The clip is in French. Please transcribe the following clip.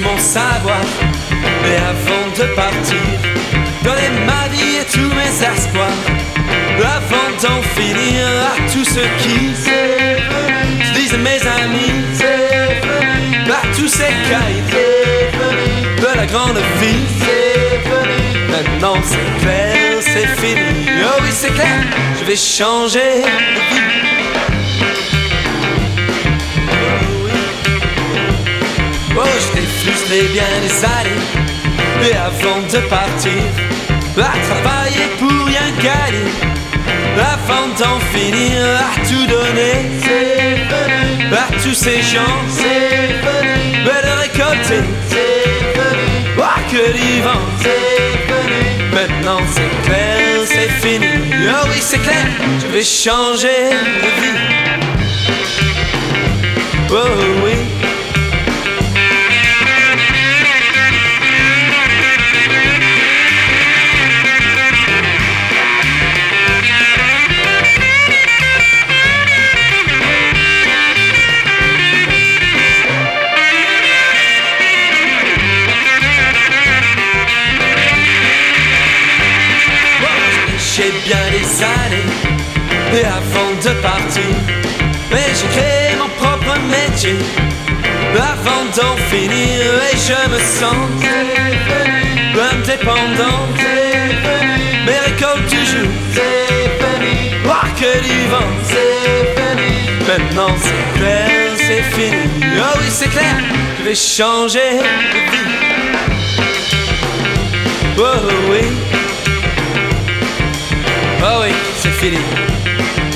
mon savoir. Mais avant de partir, donner ma vie et tous mes espoirs. Avant d'en finir à tous ceux qui se disent mes amis, à tous ces caïds de la grande vie. Maintenant c'est clair, c'est fini. Oh oui, c'est clair, je vais changer de vie. J'étais frustré bien des années. Et avant de partir, à travailler pour rien gagner. Avant d'en finir à tout donner, à tous ces gens, mais de récolter, voir que du vent. Maintenant c'est clair, c'est fini. Oh oui, c'est clair, je vais changer de vie. J'ai bien des années et avant de partir, mais j'ai créé mon propre métier. Avant d'en finir et je me sens indépendant. Mes récoltes toujours, voir que du vent. Maintenant c'est clair, c'est fini. Oh oui c'est clair, je vais changer de vie. Oh oui. City.